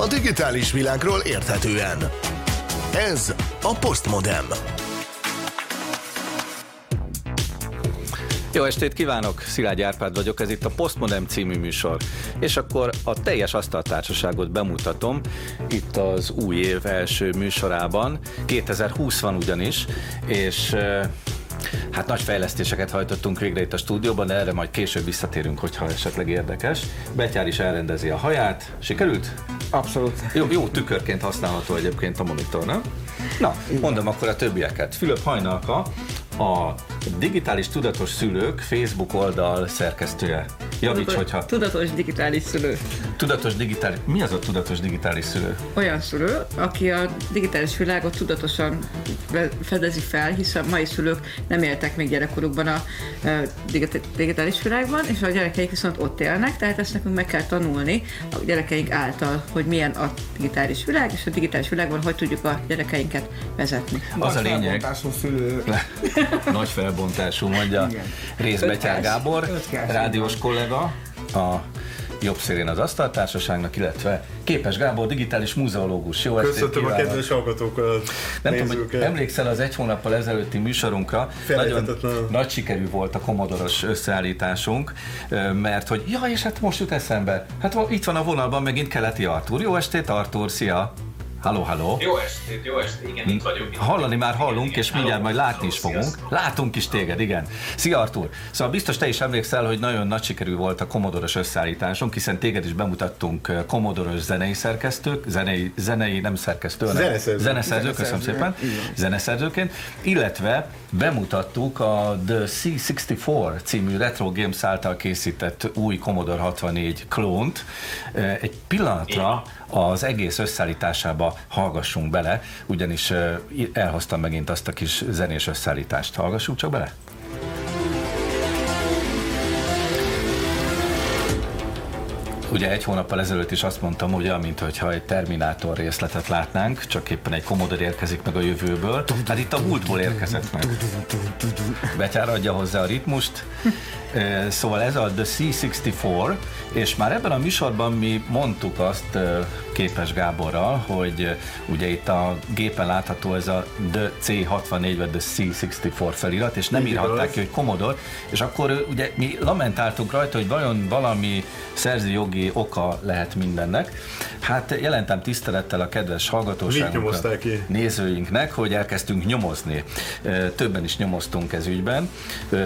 A digitális világról érthetően. Ez a Postmodem. Jó estét kívánok, Szilágy Árpád vagyok, ez itt a Postmodem című műsor. És akkor a teljes asztaltársaságot bemutatom itt az új év első műsorában. 2020 van ugyanis, és Hát nagy fejlesztéseket hajtottunk végre itt a stúdióban, de erre majd később visszatérünk, hogyha esetleg érdekes. Betyár is elrendezi a haját. Sikerült? Abszolút. Jó, jó tükörként használható egyébként a monitor, nem? Na, mondom akkor a többieket. Fülöp Hajnalka, a Digitális Tudatos Szülők Facebook oldal szerkesztője. Javíts, tudatos, hogyha... Tudatos digitális szülő. Tudatos digitális... Mi az a tudatos digitális szülő? Olyan szülő, aki a digitális világot tudatosan fedezi fel, hiszen mai szülők nem éltek még gyerekkorukban a digitális világban, és a gyerekeik viszont ott élnek, tehát ezt nekünk meg kell tanulni a gyerekeink által, hogy milyen a digitális világ, és a digitális világban hogy tudjuk a gyerekeinket vezetni. Az a lényeg. Szülő. Nagy felbontású, mondja Rész Betyár Gábor, rádiós kollega, a jobb szélén az asztaltársaságnak, illetve Képes Gábor, digitális muzeológus. Jó estét Köszöntöm a kedves hallgatókat, Nem tudom, hogy emlékszel az egy hónappal ezelőtti műsorunkra, nagyon nagy sikerű volt a komodoros összeállításunk, mert hogy ja, és hát most jut eszembe, hát itt van a vonalban megint Keleti Artúr. Jó estét Artúr, szia! Halló, halló! Jó estét, jó estét, igen, itt vagyok. Itt Hallani már hallunk, igen, és mindjárt majd látni is fogunk. Sziasztok. Látunk is téged, igen. Szia Artur! Szóval biztos te is emlékszel, hogy nagyon nagy sikerű volt a komodoros összeállításunk, hiszen téged is bemutattunk komodoros zenei szerkesztők, zenei, zenei nem szerkesztő, hanem zeneszerző, zeneszerző köszönöm szépen, zeneszerzőként, illetve bemutattuk a The C64 című Retro Games által készített új Commodore 64 klónt. Egy pillanatra az egész összeállításába hallgassunk bele, ugyanis elhoztam megint azt a kis zenés összeállítást. Hallgassunk csak bele? Ugye egy hónappal ezelőtt is azt mondtam, hogy mint hogyha egy Terminátor részletet látnánk, csak éppen egy Commodore érkezik meg a jövőből. Hát itt a múltból érkezett meg. Betyár adja hozzá a ritmust. Szóval ez a The C64, és már ebben a műsorban mi mondtuk azt Képes Gáborral, hogy ugye itt a gépen látható ez a The C64 vagy The C64 felirat, és nem írhatták ki, hogy Commodore, és akkor ugye mi lamentáltunk rajta, hogy vajon valami szerző jogi oka lehet mindennek. Hát jelentem tisztelettel a kedves hallgatóságunknak, nézőinknek, hogy elkezdtünk nyomozni. Többen is nyomoztunk ez ügyben.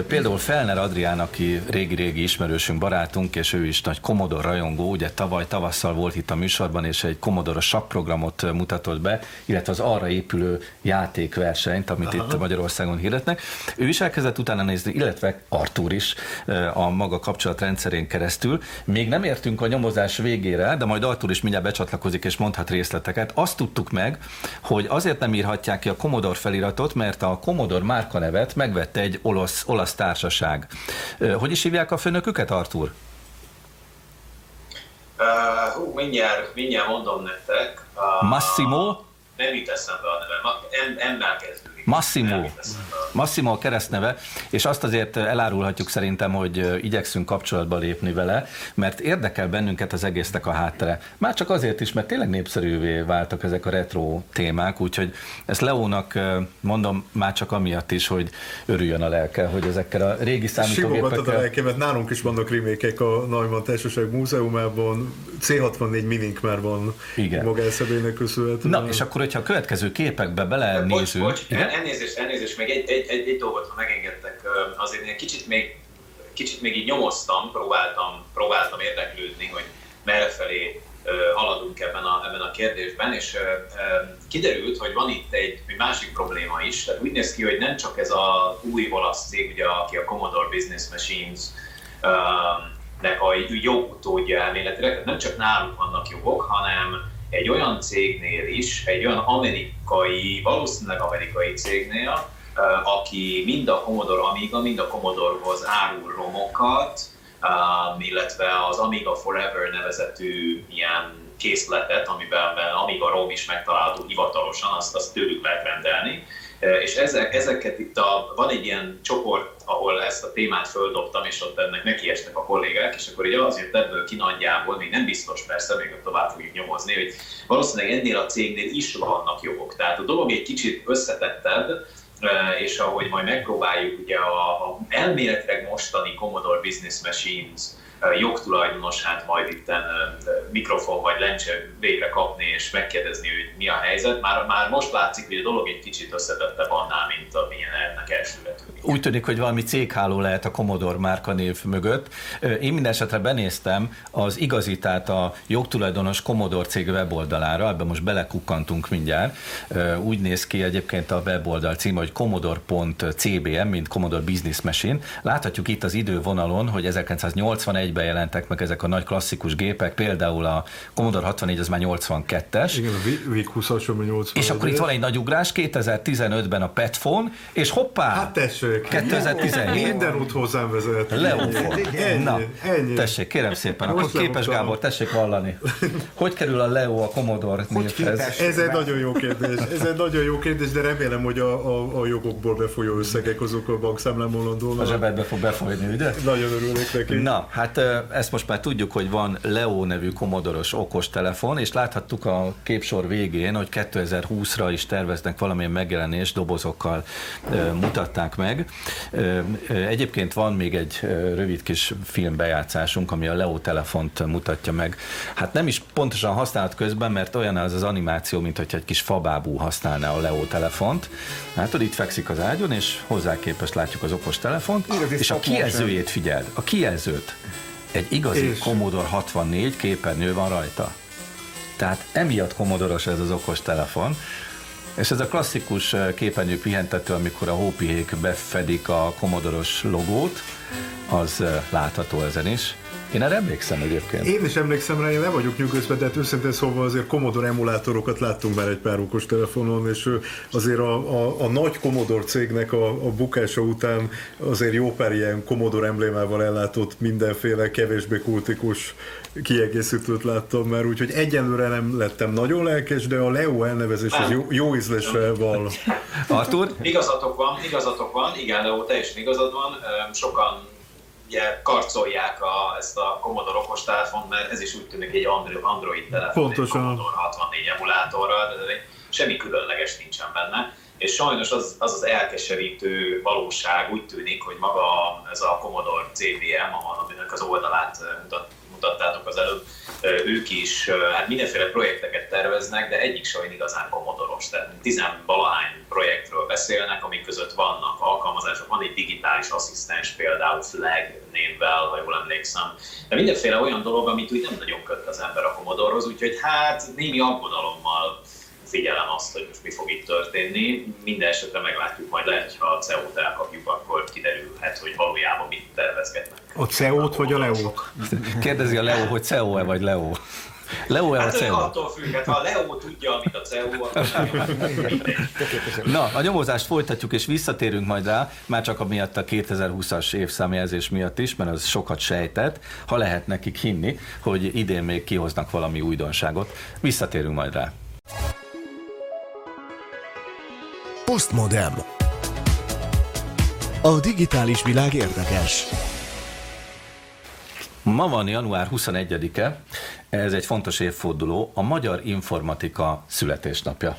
Például Felner Adrián, aki régi-régi ismerősünk, barátunk, és ő is nagy Commodore rajongó, ugye tavaly tavasszal volt itt a műsorban, és egy Commodore sakprogramot mutatott be, illetve az arra épülő játékversenyt, amit Aha. itt Magyarországon hirdetnek. Ő is elkezdett utána nézni, illetve Artur is a maga kapcsolatrendszerén keresztül. Még nem értünk a nyomozás végére, de majd Artur is mindjárt becsatlakozik és mondhat részleteket. Azt tudtuk meg, hogy azért nem írhatják ki a Commodore feliratot, mert a Commodore márkanevet megvette egy olasz, olasz társaság. Hogy is hívják a főnöküket, Artur? Uh, hú, mindjárt, mindjárt mondom nektek. Uh, Massimo? Nem jut eszembe a neve. M-mel kezdődik. Massimo. Massimo a keresztneve, és azt azért elárulhatjuk szerintem, hogy igyekszünk kapcsolatba lépni vele, mert érdekel bennünket az egésznek a háttere. Már csak azért is, mert tényleg népszerűvé váltak ezek a retro témák, úgyhogy ezt Leónak mondom már csak amiatt is, hogy örüljön a lelke, hogy ezekkel a régi számítógépekkel... a lelkemet, nálunk is vannak remékek a Neumann Társaság Múzeumában, C64 minink már van Igen. maga köszönhetően. Na, és akkor, hogyha a következő képekbe belenézünk... Bocs, bocs, igen? Elnézést, elnézést, még egy, egy, egy, egy dolgot, ha megengedtek, azért én kicsit még, kicsit még így nyomoztam, próbáltam, próbáltam érdeklődni, hogy merre felé haladunk ebben a, ebben a kérdésben, és kiderült, hogy van itt egy, egy másik probléma is. Tehát úgy néz ki, hogy nem csak ez a új olasz cég, ugye, aki a Commodore Business Machines nek a jogutódja elméletileg, nem csak náluk vannak jogok, hanem egy olyan cégnél is, egy olyan amerikai, valószínűleg amerikai cégnél, aki mind a Commodore Amiga, mind a Commodore-hoz árul romokat, illetve az Amiga Forever nevezetű ilyen készletet, amiben Amiga ROM is megtalálható hivatalosan, azt, azt tőlük lehet rendelni. És ezek, ezeket itt a, van egy ilyen csoport ahol ezt a témát földobtam, és ott ennek nekiestek a kollégák, és akkor így azért ebből ki nagyjából, még nem biztos persze, még tovább fogjuk nyomozni, hogy valószínűleg ennél a cégnél is vannak jogok. Tehát a dolog egy kicsit összetettebb, és ahogy majd megpróbáljuk ugye a, a elméletileg mostani Commodore Business Machines jogtulajdonos, hát majd itt mikrofon vagy lencse végre kapni és megkérdezni, hogy mi a helyzet. Már, már most látszik, hogy a dolog egy kicsit összetettebb annál, mint amilyen ennek elsőre tűnik. Úgy tűnik, hogy valami cégháló lehet a Commodore márkanév mögött. Én minden esetre benéztem az igazi, tehát a jogtulajdonos Commodore cég weboldalára, ebben most belekukkantunk mindjárt. Úgy néz ki egyébként a weboldal címe, hogy commodore.cbm, mint Commodore Business Machine. Láthatjuk itt az idővonalon, hogy 1981 2001-ben jelentek meg ezek a nagy klasszikus gépek, például a Commodore 64 az már 82-es. Igen, a VIC 20 as 80 És akkor itt van egy nagy ugrás, 2015-ben a Petphone, és hoppá! Hát tessék! 2017. Minden út hozzám vezet. Leófon. Na, ennyi. tessék, kérem szépen, akkor Most képes Gábor, tessék vallani. Hogy kerül a Leo a Commodore névhez? Ez egy nagyon jó kérdés. Ez egy nagyon jó kérdés, de remélem, hogy a, a, a jogokból befolyó összegek azok a bankszámlámon landolnak. A zsebedbe fog befolyni, ugye? Nagyon örülök neki. Na, hát ezt most már tudjuk, hogy van Leo nevű komodoros okostelefon, és láthattuk a képsor végén, hogy 2020-ra is terveznek valamilyen megjelenés, dobozokkal mutatták meg. Egyébként van még egy rövid kis filmbejátszásunk, ami a Leo telefont mutatja meg. Hát nem is pontosan használat közben, mert olyan az az animáció, mint hogy egy kis fabábú használná a Leo telefont. Hát itt fekszik az ágyon, és hozzá képest látjuk az okos telefont, és a kijelzőjét figyeld, a kijelzőt. Egy igazi és... Commodore 64 képernyő van rajta. Tehát emiatt komodoros ez az okos telefon. És ez a klasszikus eh, képernyő pihentető, amikor a hópihék befedik a komodoros logót, az eh, látható ezen is. Én erre emlékszem egyébként. Én is emlékszem rá, én le vagyok nyugodva, de hát őszintén szóval azért Commodore emulátorokat láttunk már egy pár okos telefonon, és azért a, a, a nagy Commodore cégnek a, a bukása után azért jó pár ilyen Commodore emblémával ellátott mindenféle kevésbé kultikus kiegészítőt láttam már, úgyhogy egyenlőre nem lettem nagyon lelkes, de a Leo elnevezés az jó, jó ízlésre van. Artur? Igazatok van, igazatok van, igen, Leo, teljesen igazad van. Sokan ugye karcolják a, ezt a Commodore okostelefont, mert ez is úgy tűnik egy Android telefon, Pontosan. egy Commodore 64 emulátorral, de semmi különleges nincsen benne. És sajnos az, az az elkeserítő valóság úgy tűnik, hogy maga ez a Commodore CVM, aminek az oldalát mutat, mutattátok az előbb, ők is hát mindenféle projekteket terveznek, de egyik sem igazán komodoros. Tehát tizenvalahány projektről beszélnek, amik között vannak alkalmazások, van egy digitális asszisztens például Flag névvel, ha jól emlékszem. De mindenféle olyan dolog, amit úgy nem nagyon köt az ember a komodorhoz, úgyhogy hát némi aggodalommal figyelem azt, hogy most mi fog itt történni. Minden esetre meglátjuk, majd lehet, ha a CEO-t elkapjuk, akkor kiderülhet, hogy valójában mit tervezgetnek. A CEO-t vagy a Leo-t? Kérdezi a Leo, hogy CEO-e vagy Leo. Leo hát a CEO? attól függ, hát ha a Leo tudja, amit a CEO, akkor Na, a nyomozást folytatjuk, és visszatérünk majd rá, már csak amiatt a 2020-as évszámjelzés miatt is, mert az sokat sejtett, ha lehet nekik hinni, hogy idén még kihoznak valami újdonságot. Visszatérünk majd rá. Postmodem. A digitális világ érdekes. Ma van január 21-e, ez egy fontos évforduló, a Magyar Informatika születésnapja.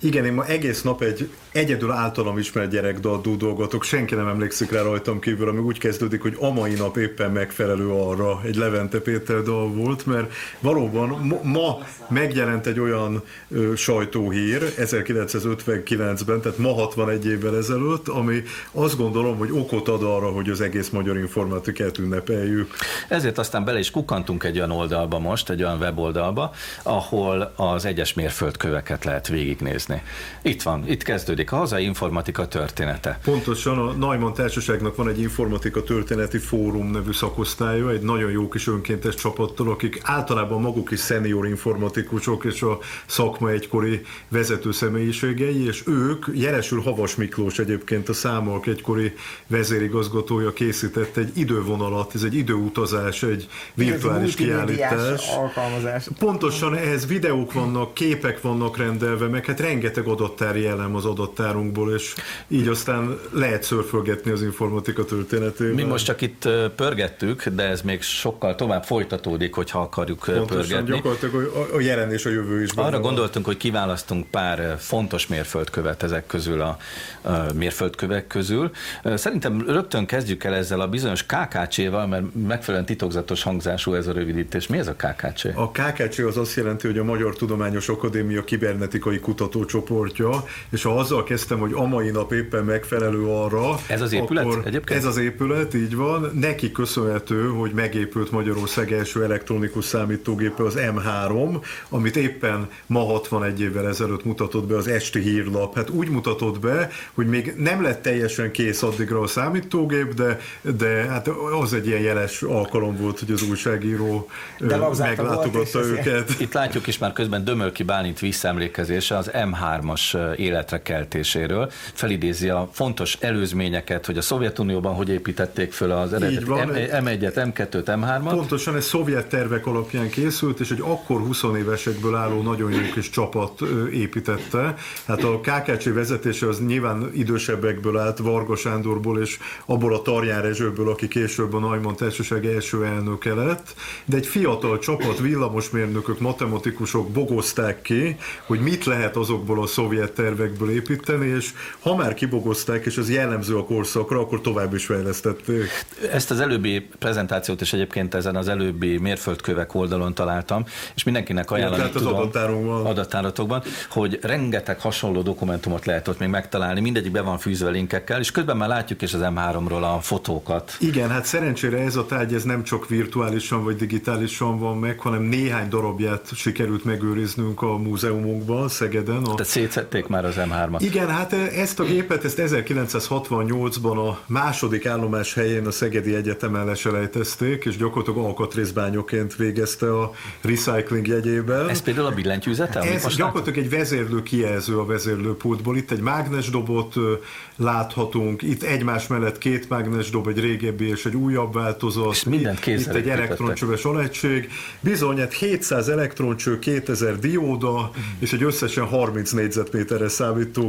Igen, én ma egész nap egy egyedül általam ismert gyerekdal dúdolgatok, senki nem emlékszik rá rajtam kívül, ami úgy kezdődik, hogy a mai nap éppen megfelelő arra egy Levente Péter dal volt, mert valóban ma megjelent egy olyan ö, sajtóhír 1959-ben, tehát ma 61 évvel ezelőtt, ami azt gondolom, hogy okot ad arra, hogy az egész magyar informatikát ünnepeljük. Ezért aztán bele is kukantunk egy olyan oldalba most, egy olyan weboldalba, ahol az egyes mérföldköveket lehet végignézni. Itt van, itt kezdődik a hazai informatika története. Pontosan a Neumann Társaságnak van egy informatika történeti fórum nevű szakosztálya, egy nagyon jó kis önkéntes csapattal, akik általában maguk is szenior informatikusok és a szakma egykori vezető személyiségei, és ők, jelesül Havas Miklós egyébként a számok egykori vezérigazgatója készített egy idővonalat, ez egy időutazás, egy virtuális kiállítás. alkalmazás. Pontosan ehhez videók vannak, képek vannak rendelve, meg hát rengeteg adattári elem az adattárunkból, és így aztán lehet szörfölgetni az informatika történetében. Mi most csak itt pörgettük, de ez még sokkal tovább folytatódik, hogyha akarjuk Pontosan, pörgetni. gyakorlatilag a, a jelen és a jövő is. Arra van. gondoltunk, hogy kiválasztunk pár fontos mérföldkövet ezek közül a, a mérföldkövek közül. Szerintem rögtön kezdjük el ezzel a bizonyos KKC-val, mert megfelelően titokzatos hangzású ez a rövidítés. Mi ez a KKC? A KKC az azt jelenti, hogy a Magyar Tudományos Akadémia kibernetikai kutatócsoportja, és ha azzal kezdtem, hogy a mai nap éppen megfelelő arra. Ez az épület akkor egyébként? Ez az épület, így van. Neki köszönhető, hogy megépült Magyarország első elektronikus számítógépe az M3, amit éppen ma 61 évvel ezelőtt mutatott be az esti hírlap. Hát úgy mutatott be, hogy még nem lett teljesen kész addigra a számítógép, de, de hát az egy ilyen jeles alkalom volt, hogy az újságíró De meglátogatta őket. Itt látjuk is már közben Dömölki Bálint visszaemlékezése az M3-as életre keltéséről. Felidézi a fontos előzményeket, hogy a Szovjetunióban hogy építették föl az eredeti van. M1-et, M2-t, M3-at. Pontosan ez szovjet tervek alapján készült, és egy akkor 20 évesekből álló nagyon jó kis csapat építette. Hát a KKC vezetése az nyilván idősebbekből állt, Varga Sándorból és abból a Tarján Rezsőből, aki később a Neumann Társaság első elnöke lett, de egy fiatal csapat, villamosmérnökök, matematikusok bogozták ki, hogy mit lehet azokból a szovjet tervekből építeni, és ha már kibogozták, és ez jellemző a korszakra, akkor tovább is fejlesztették. Ezt az előbbi prezentációt is egyébként ezen az előbbi mérföldkövek oldalon találtam, és mindenkinek ajánlani tehát az tudom adattárunkban. adattáratokban, hogy rengeteg hasonló dokumentumot lehet ott még megtalálni, mindegyik be van fűzve linkekkel, és közben már látjuk is az M3-ról a fotókat. Igen, hát szerencsére ez a tárgy ez nem csak virtuálisan vagy digitálisan van meg, hanem néhány darabját sikerült megőriznünk a múzeumunkban, Szegeden. A... Tehát szétszették már az M3-at. Igen, hát ezt a gépet, ezt 1968-ban a második állomás helyén a Szegedi Egyetemen leselejtezték, és gyakorlatilag alkatrészbányoként végezte a recycling jegyében. Ez például a billentyűzete, amit Ez most gyakorlatilag egy vezérlő kijelző a vezérlőpultból. Itt egy mágnesdobot ö, láthatunk, itt egymás mellett két mágnesdob, egy régebbi és egy újabb változat. És mindent Itt egy elektroncsöves alegység. Bizony, hát 700 elektroncső, 2000 dióda, és egy összesen 30 négyzetméteres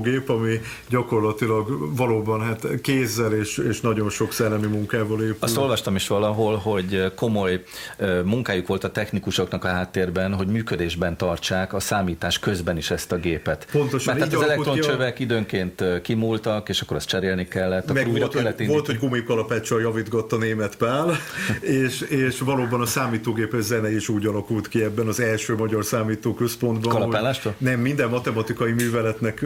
számítógép, ami gyakorlatilag valóban hát kézzel és, és nagyon sok szellemi munkával épül. Azt olvastam is valahol, hogy komoly munkájuk volt a technikusoknak a háttérben, hogy működésben tartsák a számítás közben is ezt a gépet. Pontosan, Mert tehát az ki a- időnként kimúltak, és akkor azt cserélni kellett, Meg volt, kellett hogy, volt, hogy gumikalapáccsal javítgatta német Pál, és, és valóban a számítógépes zene is úgy alakult ki ebben az első magyar számítóközpontban. Kalapálástól? Nem, minden matematikai műveletnek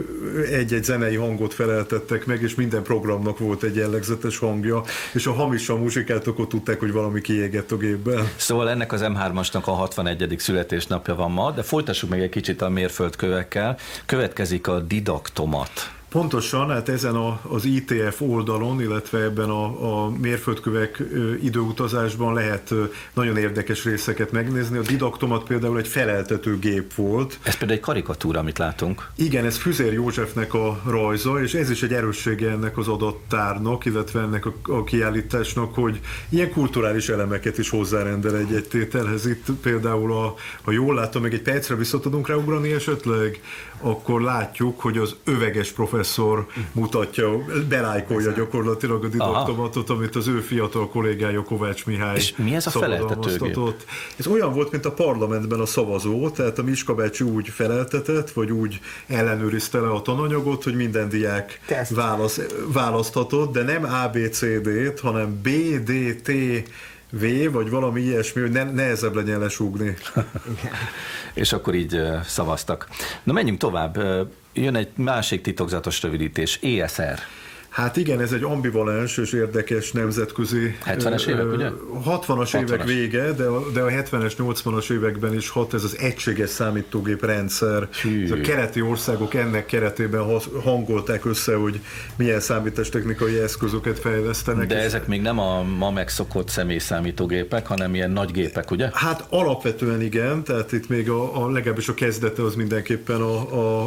egy-egy zenei hangot feleltettek meg, és minden programnak volt egy jellegzetes hangja, és a hamisan muzsikát akkor tudták, hogy valami kiégett a gépben. Szóval ennek az M3-asnak a 61. születésnapja van ma, de folytassuk meg egy kicsit a mérföldkövekkel. Következik a didaktomat. Pontosan, hát ezen a, az ITF oldalon, illetve ebben a, a mérföldkövek időutazásban lehet nagyon érdekes részeket megnézni. A didaktomat például egy feleltető gép volt. Ez például egy karikatúra, amit látunk. Igen, ez Füzér Józsefnek a rajza, és ez is egy erőssége ennek az adattárnak, illetve ennek a, a kiállításnak, hogy ilyen kulturális elemeket is hozzárendel egy-egy tételhez. Itt például, a, ha jól látom, meg egy percre vissza tudunk ráugrani esetleg, akkor látjuk, hogy az öveges professzor mutatja, belájkolja gyakorlatilag a didaktomatot, amit az ő fiatal kollégája Kovács Mihály És mi ez a feleltetőgép? Ez olyan volt, mint a parlamentben a szavazó, tehát a Miska bácsi úgy feleltetett, vagy úgy ellenőrizte le a tananyagot, hogy minden diák válasz, választhatott, de nem ABCD-t, hanem BDT V, vagy valami ilyesmi, hogy ne, nehezebb legyen lesúgni. És akkor így szavaztak. Na menjünk tovább. Jön egy másik titokzatos rövidítés, ESR. Hát igen, ez egy ambivalens és érdekes nemzetközi... 70-es évek, ugye? 60-as évek 60-as. vége, de a, de a 70-es, 80-as években is hat ez az egységes számítógép rendszer. Hű. Ez a keleti országok ennek keretében hangolták össze, hogy milyen számítástechnikai eszközöket fejlesztenek. De ezek még nem a ma megszokott személyszámítógépek, hanem ilyen nagy gépek, ugye? Hát alapvetően igen, tehát itt még a, a legalábbis a kezdete az mindenképpen a, a,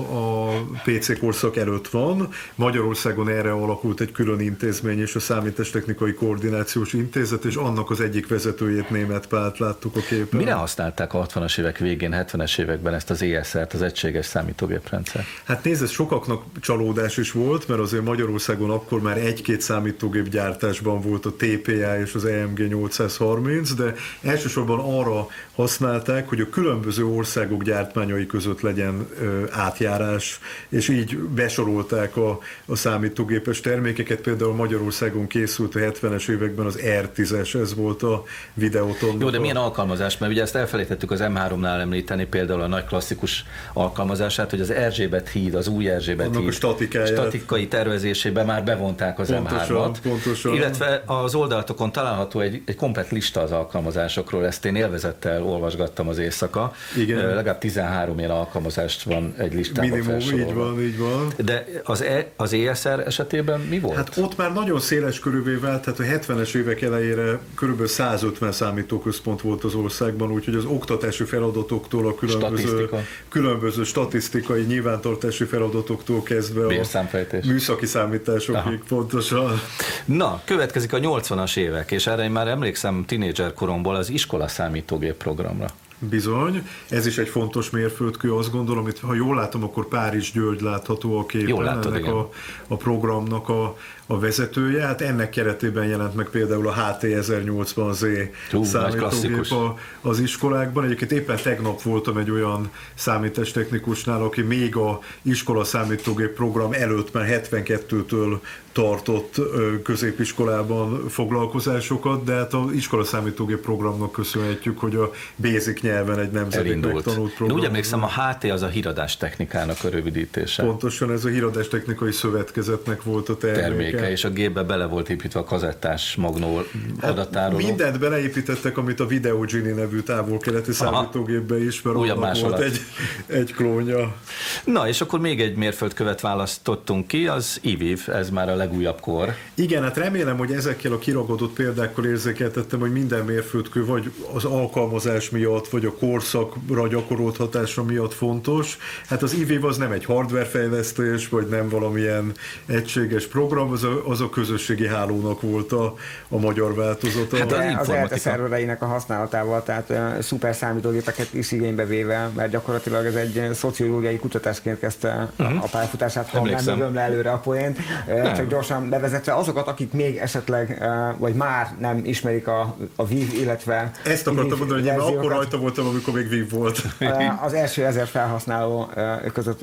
a PC korszak előtt van. Magyarországon erre alapul megalakult egy külön intézmény és a Számítástechnikai Koordinációs Intézet, és annak az egyik vezetőjét német Pált láttuk a képen. Mire használták a 60-as évek végén, 70-es években ezt az ESR-t, az egységes számítógéprendszer? Hát nézd, ez sokaknak csalódás is volt, mert azért Magyarországon akkor már egy-két számítógép gyártásban volt a TPA és az EMG 830, de elsősorban arra használták, hogy a különböző országok gyártmányai között legyen átjárás, és így besorolták a, a számítógépes termékeket. Például Magyarországon készült a 70-es években az R10-es, ez volt a videóton. Jó, de milyen alkalmazás? Mert ugye ezt elfelejtettük az M3-nál említeni, például a nagy klasszikus alkalmazását, hogy az Erzsébet híd, az új Erzsébet Annak híd statikáját. statikai tervezésébe már bevonták az Pontosan, M3-at. pontosan. Illetve az oldalatokon található egy, egy komplet lista az alkalmazásokról, ezt én élvezettel olvasgattam az éjszaka. Igen. Legalább 13 ilyen alkalmazás van egy listában Minimum, így felsorolva. van, így van. De az, e, az ESR esetében mi volt? Hát ott már nagyon széles körülvé vált, tehát a 70-es évek elejére kb. 150 számítóközpont volt az országban, úgyhogy az oktatási feladatoktól a különböző, Statisztika. különböző statisztikai nyilvántartási feladatoktól kezdve a műszaki számításokig Aha. pontosan. Na, következik a 80-as évek, és erre én már emlékszem tinédzser koromból az iskola számítógép programra. Bizony, ez is egy fontos mérföldkő, azt gondolom, itt, ha jól látom, akkor Párizs György látható a képen, Jól látod, ennek igen. a, a programnak a, a vezetője. Hát ennek keretében jelent meg például a HT 1080Z Hú, nagy számítógép a, az iskolákban. Egyébként éppen tegnap voltam egy olyan számítástechnikusnál, aki még a iskola számítógép program előtt már 72-től tartott középiskolában foglalkozásokat, de hát az iskola számítógép programnak köszönhetjük, hogy a basic nyelven egy nemzedék Elindult. megtanult De program. úgy emlékszem, a HT az a híradás technikának a rövidítése. Pontosan ez a híradás technikai szövetkezetnek volt a terméke. terméke, és a gépbe bele volt építve a kazettás magnó adattároló. Mindent beleépítettek, amit a Video Genie nevű távol-keleti számítógépbe is, mert Újabb annak volt egy, egy klónja. Na, és akkor még egy mérföldkövet választottunk ki, az IVIV, ez már a legújabb kor. Igen, hát remélem, hogy ezekkel a kiragadott példákkal érzékeltettem, hogy minden mérföldkő vagy az alkalmazás miatt, vagy a korszakra gyakorolt hatása miatt fontos. Hát az IVIV az nem egy hardwarefejlesztés, vagy nem valamilyen egységes program, az a, az a közösségi hálónak volt a, a magyar változata. Hát az az informatika. ELTE szervereinek a használatával, tehát uh, szuper számítógépeket is igénybe véve, mert gyakorlatilag ez egy szociológiai kutatásként kezdte uh-huh. a pályafutását, ha nem Emlékszem. mögöm le előre a poént, uh, csak gyorsan bevezetve azokat, akik még esetleg, uh, vagy már nem ismerik a, a VIV, illetve Ezt akartam mondani, hogy én akkor rajta voltam, amikor még VIV volt. Uh, Az első ezer felhasználó között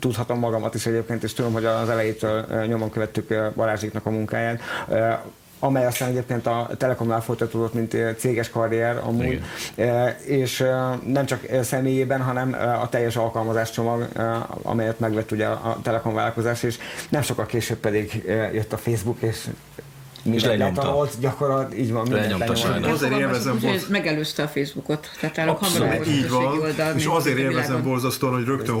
tudhatom magamat is egyébként, és tudom, hogy az elejétől nyomon követtük Balázsiknak a munkáját. Uh, amely aztán egyébként a Telekomnál folytatódott, mint uh, céges karrier amúgy, Uh, és uh, nem csak személyében, hanem a teljes alkalmazáscsomag, uh, amelyet megvett ugye a Telekom vállalkozás, és nem sokkal később pedig jött a Facebook, és mindent lenyomta. letanolt, gyakorlat, így van, mindent Lenyomta. Azért élvezem volt- ez megelőzte a Facebookot. Tehát náluk hamarabb volt Így van, oldal, és azért élvezem borzasztóan, hogy rögtön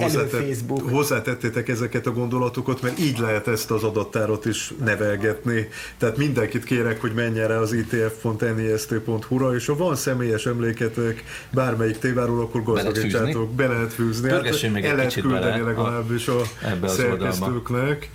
hozzátettétek ezeket a gondolatokat, mert így lehet ezt az adattárat is nevelgetni. Tehát mindenkit kérek, hogy menjen rá az itf.nist.hu-ra, és ha van személyes emléketek bármelyik téváról, akkor gazdagítsátok, be lehet fűzni. Még el egy lehet küldeni legalábbis a szerkesztőknek.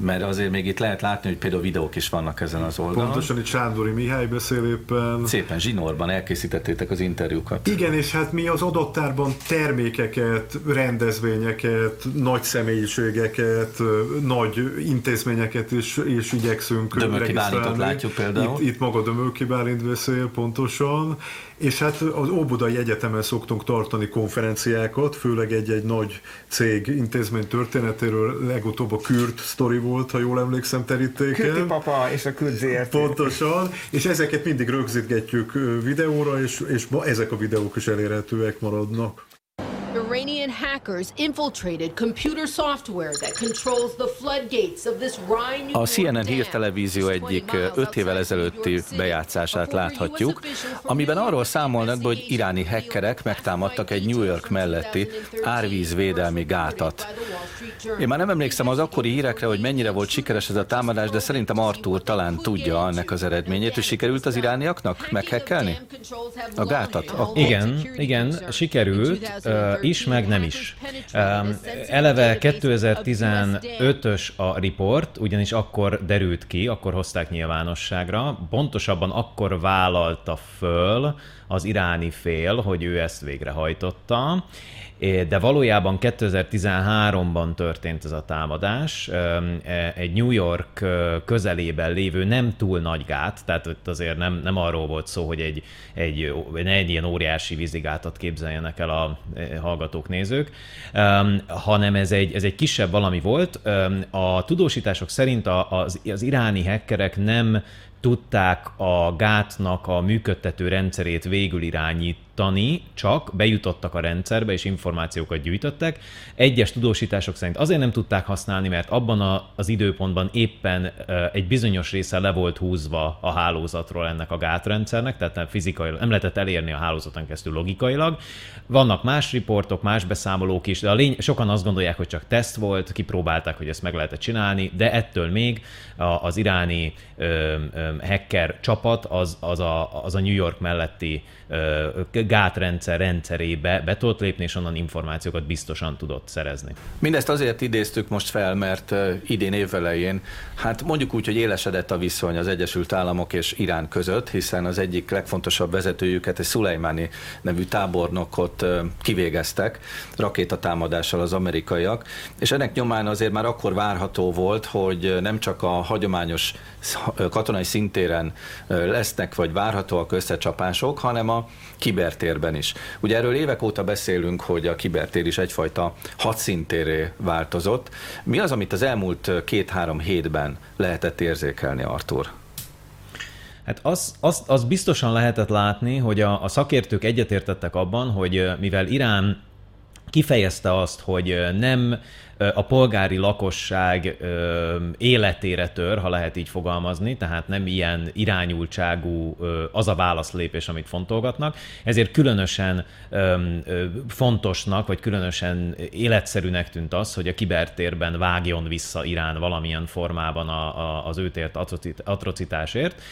Mert azért még itt lehet látni, hogy például videók is vannak ezen az oldalon. Pontosan itt Sándori Mihály beszél éppen. Szépen zsinórban elkészítettétek az interjúkat. Igen, és hát mi az adattárban termékeket, rendezvényeket, nagy személyiségeket, nagy intézményeket is, is igyekszünk Bálintot regisztrálni. látjuk például. Itt, itt maga Dömöki Bálint beszél pontosan, és hát az Óbudai Egyetemen szoktunk tartani konferenciákat, főleg egy-egy nagy cég intézmény történetéről, legutóbb a Kürt sztori volt, ha jól emlékszem Kürti terítéken. papa és a Kürt ZRT. Pontosan, és ezeket mindig rögzítgetjük videóra, és, és ma ezek a videók is elérhetőek maradnak. Iranian hackers infiltrated computer software that controls the floodgates of this Rhine A CNN hírtelevízió egyik 5 évvel ezelőtti bejátszását láthatjuk, amiben arról számolnak be, hogy iráni hackerek megtámadtak egy New York melletti árvízvédelmi gátat. Én már nem emlékszem az akkori hírekre, hogy mennyire volt sikeres ez a támadás, de szerintem Artur talán tudja ennek az eredményét, hogy sikerült az irániaknak meghekkelni? A gátat? Akkor- Igen, igen, sikerült, ö, is, meg nem is. Eleve 2015-ös a report, ugyanis akkor derült ki, akkor hozták nyilvánosságra, pontosabban akkor vállalta föl az iráni fél, hogy ő ezt végrehajtotta, de valójában 2013-ban történt ez a támadás, e, egy New York közelében lévő nem túl nagy gát, tehát ott azért nem, nem arról volt szó, hogy egy, egy, egy ilyen óriási vízigátat képzeljenek el a e, hallgatók, nézők, hanem ez egy, ez egy kisebb valami volt. A tudósítások szerint az, az iráni hackerek nem tudták a gátnak a működtető rendszerét végül irányítani, csak bejutottak a rendszerbe és információkat gyűjtöttek. Egyes tudósítások szerint azért nem tudták használni, mert abban a, az időpontban éppen egy bizonyos része le volt húzva a hálózatról ennek a gátrendszernek, tehát nem fizikailag nem lehetett elérni a hálózaton keresztül logikailag. Vannak más riportok, más beszámolók is, de a lény, sokan azt gondolják, hogy csak teszt volt, kipróbálták, hogy ezt meg lehetett csinálni, de ettől még az iráni ö, ö, hacker csapat az, az, a, az a New York melletti gátrendszer rendszerébe be tudott lépni, és onnan információkat biztosan tudott szerezni. Mindezt azért idéztük most fel, mert idén évelején, hát mondjuk úgy, hogy élesedett a viszony az Egyesült Államok és Irán között, hiszen az egyik legfontosabb vezetőjüket, egy Szulajmáni nevű tábornokot kivégeztek rakétatámadással az amerikaiak, és ennek nyomán azért már akkor várható volt, hogy nem csak a hagyományos katonai szintéren lesznek, vagy várhatóak összecsapások, hanem a kibertérben is. Ugye erről évek óta beszélünk, hogy a kibertér is egyfajta hadszintéré változott. Mi az, amit az elmúlt két-három hétben lehetett érzékelni, Artur? Hát az, az, az biztosan lehetett látni, hogy a, a szakértők egyetértettek abban, hogy mivel Irán kifejezte azt, hogy nem a polgári lakosság életére tör, ha lehet így fogalmazni, tehát nem ilyen irányultságú az a válaszlépés, amit fontolgatnak. Ezért különösen fontosnak, vagy különösen életszerűnek tűnt az, hogy a kibertérben vágjon vissza Irán valamilyen formában az őt ért atrocitásért.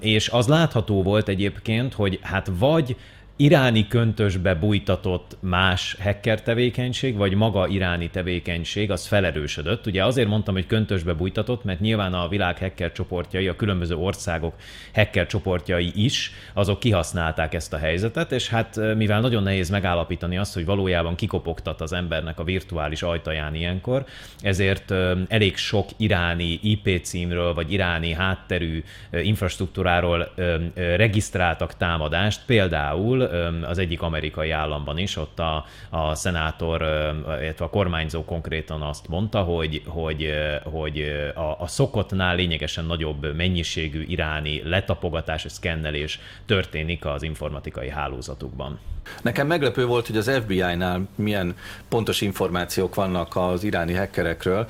És az látható volt egyébként, hogy hát vagy iráni köntösbe bújtatott más hacker tevékenység, vagy maga iráni tevékenység, az felerősödött. Ugye azért mondtam, hogy köntösbe bújtatott, mert nyilván a világ hacker csoportjai, a különböző országok hacker csoportjai is, azok kihasználták ezt a helyzetet, és hát mivel nagyon nehéz megállapítani azt, hogy valójában kikopogtat az embernek a virtuális ajtaján ilyenkor, ezért elég sok iráni IP címről, vagy iráni hátterű infrastruktúráról regisztráltak támadást, például az egyik amerikai államban is, ott a, a szenátor, illetve a kormányzó konkrétan azt mondta, hogy, hogy, hogy a, a szokottnál lényegesen nagyobb mennyiségű iráni letapogatás és szkennelés történik az informatikai hálózatukban. Nekem meglepő volt, hogy az FBI-nál milyen pontos információk vannak az iráni hackerekről.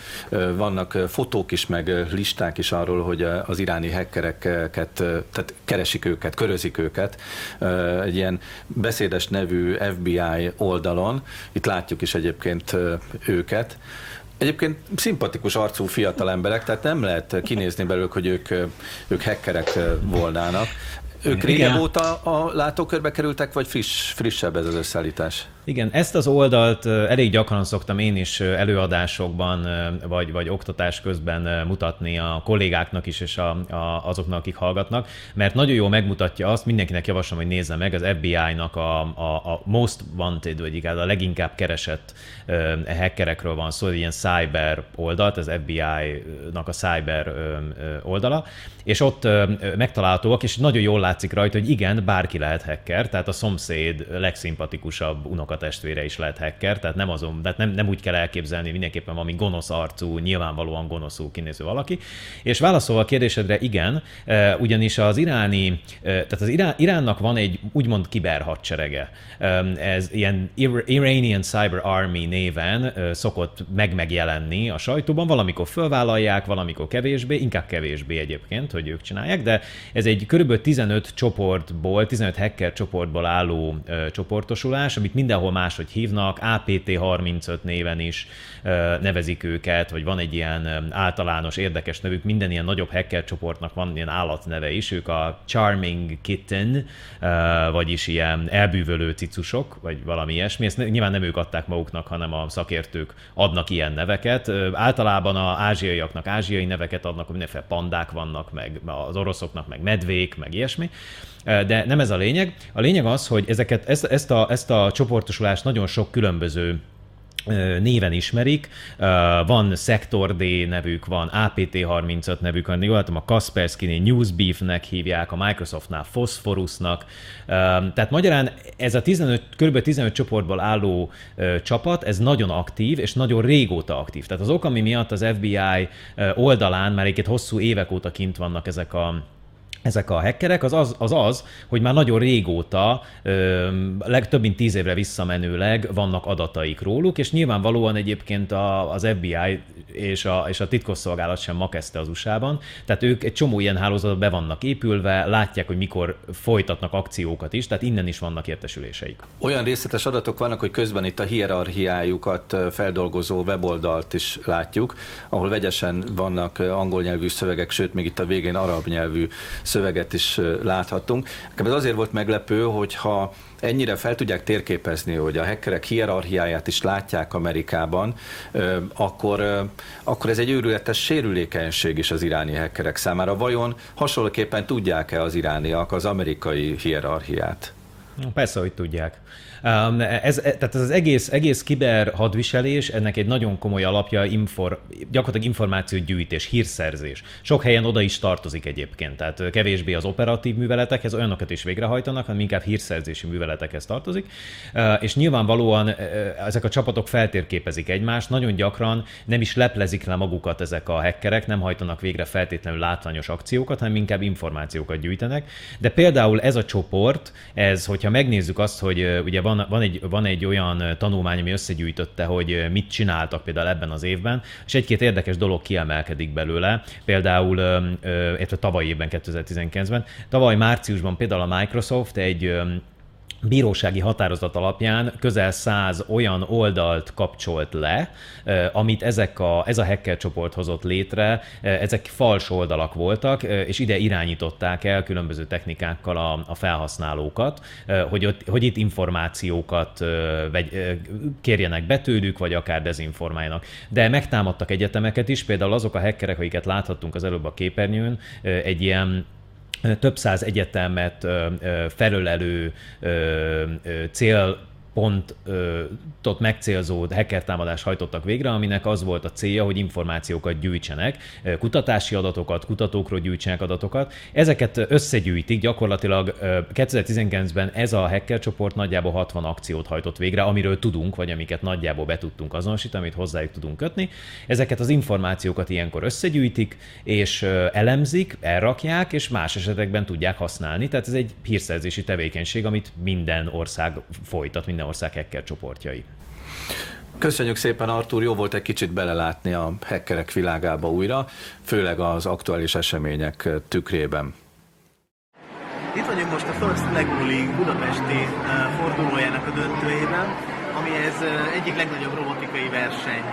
Vannak fotók is, meg listák is arról, hogy az iráni hackereket, tehát keresik őket, körözik őket. Egy ilyen beszédes nevű FBI oldalon, itt látjuk is egyébként őket. Egyébként szimpatikus arcú fiatal emberek, tehát nem lehet kinézni belőlük, hogy ők, ők hackerek volnának. Ők régebb óta a látókörbe kerültek, vagy friss, frissebb ez az összeállítás? Igen, ezt az oldalt elég gyakran szoktam én is előadásokban, vagy, vagy oktatás közben mutatni a kollégáknak is, és a, a, azoknak, akik hallgatnak, mert nagyon jól megmutatja azt, mindenkinek javaslom, hogy nézze meg, az FBI-nak a, a, a most wanted, vagy igaz, a leginkább keresett hackerekről van szó, ilyen cyber oldalt, az FBI-nak a cyber oldala, és ott megtalálhatóak, és nagyon jól látszik rajta, hogy igen, bárki lehet hacker, tehát a szomszéd legszimpatikusabb unokatestvére is lehet hacker, tehát nem, azon, tehát nem, nem úgy kell elképzelni, mindenképpen valami gonosz arcú, nyilvánvalóan gonoszú kinéző valaki. És válaszolva a kérdésedre, igen, ugyanis az iráni, tehát az Irán, Iránnak van egy úgymond kiberhadserege. Ez ilyen Iranian Cyber Army néven szokott meg-megjelenni a sajtóban, valamikor fölvállalják, valamikor kevésbé, inkább kevésbé egyébként, hogy ők csinálják, de ez egy körülbelül 15 csoportból, 15 hacker csoportból álló csoportosulás, amit mindenhol mindenhol máshogy hívnak, APT35 néven is nevezik őket, vagy van egy ilyen általános érdekes nevük, minden ilyen nagyobb hacker csoportnak van ilyen állatneve is, ők a Charming Kitten, vagyis ilyen elbűvölő cicusok, vagy valami ilyesmi. Ezt nyilván nem ők adták maguknak, hanem a szakértők adnak ilyen neveket. Általában a ázsiaiaknak ázsiai neveket adnak, mindenféle pandák vannak, meg az oroszoknak, meg medvék, meg ilyesmi. De nem ez a lényeg. A lényeg az, hogy ezeket, ezt, ezt, a, ezt a csoportosulást nagyon sok különböző néven ismerik. Van Sector D nevük, van APT35 nevük, van, jól látom, a Kaspersky-nél Newsbeef-nek hívják, a Microsoftnál Phosphorusnak. Tehát magyarán ez a 15, kb. 15 csoportból álló csapat, ez nagyon aktív, és nagyon régóta aktív. Tehát az ok, ami miatt az FBI oldalán már egy hosszú évek óta kint vannak ezek a ezek a hackerek, az az, az, az hogy már nagyon régóta, ö, leg, mint tíz évre visszamenőleg vannak adataik róluk, és nyilvánvalóan egyébként a, az FBI és a, és a titkosszolgálat sem ma kezdte az USA-ban, tehát ők egy csomó ilyen hálózatot be vannak épülve, látják, hogy mikor folytatnak akciókat is, tehát innen is vannak értesüléseik. Olyan részletes adatok vannak, hogy közben itt a hierarchiájukat feldolgozó weboldalt is látjuk, ahol vegyesen vannak angol nyelvű szövegek, sőt, még itt a végén arab nyelvű szöveget is láthattunk. Ez azért volt meglepő, hogyha ennyire fel tudják térképezni, hogy a hackerek hierarchiáját is látják Amerikában, akkor, akkor ez egy őrületes sérülékenység is az iráni hackerek számára. Vajon hasonlóképpen tudják-e az irániak az amerikai hierarchiát? Persze, hogy tudják. Um, ez, tehát ez az egész, egész kiber hadviselés, ennek egy nagyon komoly alapja infor, gyakorlatilag információgyűjtés, hírszerzés. Sok helyen oda is tartozik egyébként, tehát kevésbé az operatív műveletekhez, olyanokat is végrehajtanak, hanem inkább hírszerzési műveletekhez tartozik. Uh, és nyilvánvalóan uh, ezek a csapatok feltérképezik egymást, nagyon gyakran nem is leplezik le magukat ezek a hackerek, nem hajtanak végre feltétlenül látványos akciókat, hanem inkább információkat gyűjtenek. De például ez a csoport, ez, hogyha megnézzük azt, hogy uh, ugye van, van, egy, van egy olyan tanulmány, ami összegyűjtötte, hogy mit csináltak például ebben az évben, és egy-két érdekes dolog kiemelkedik belőle. Például, illetve tavaly évben, 2019-ben, tavaly márciusban például a Microsoft egy bírósági határozat alapján közel száz olyan oldalt kapcsolt le, amit ezek a, ez a hacker csoport hozott létre, ezek fals oldalak voltak, és ide irányították el különböző technikákkal a, a felhasználókat, hogy, ott, hogy itt információkat vegy, kérjenek be vagy akár dezinformáljanak. De megtámadtak egyetemeket is, például azok a hackerek, akiket láthattunk az előbb a képernyőn, egy ilyen több száz egyetemet felölelő cél pontot megcélzó hacker támadást hajtottak végre, aminek az volt a célja, hogy információkat gyűjtsenek, kutatási adatokat, kutatókról gyűjtsenek adatokat. Ezeket összegyűjtik, gyakorlatilag 2019-ben ez a hacker csoport nagyjából 60 akciót hajtott végre, amiről tudunk, vagy amiket nagyjából be tudtunk azonosítani, amit hozzájuk tudunk kötni. Ezeket az információkat ilyenkor összegyűjtik, és elemzik, elrakják, és más esetekben tudják használni. Tehát ez egy hírszerzési tevékenység, amit minden ország folytat, minden ország hacker csoportjai. Köszönjük szépen, Artur, jó volt egy kicsit belelátni a hackerek világába újra, főleg az aktuális események tükrében. Itt vagyunk most a First Lego League budapesti eh, fordulójának a döntőjében, ami ez eh, egyik legnagyobb robotikai verseny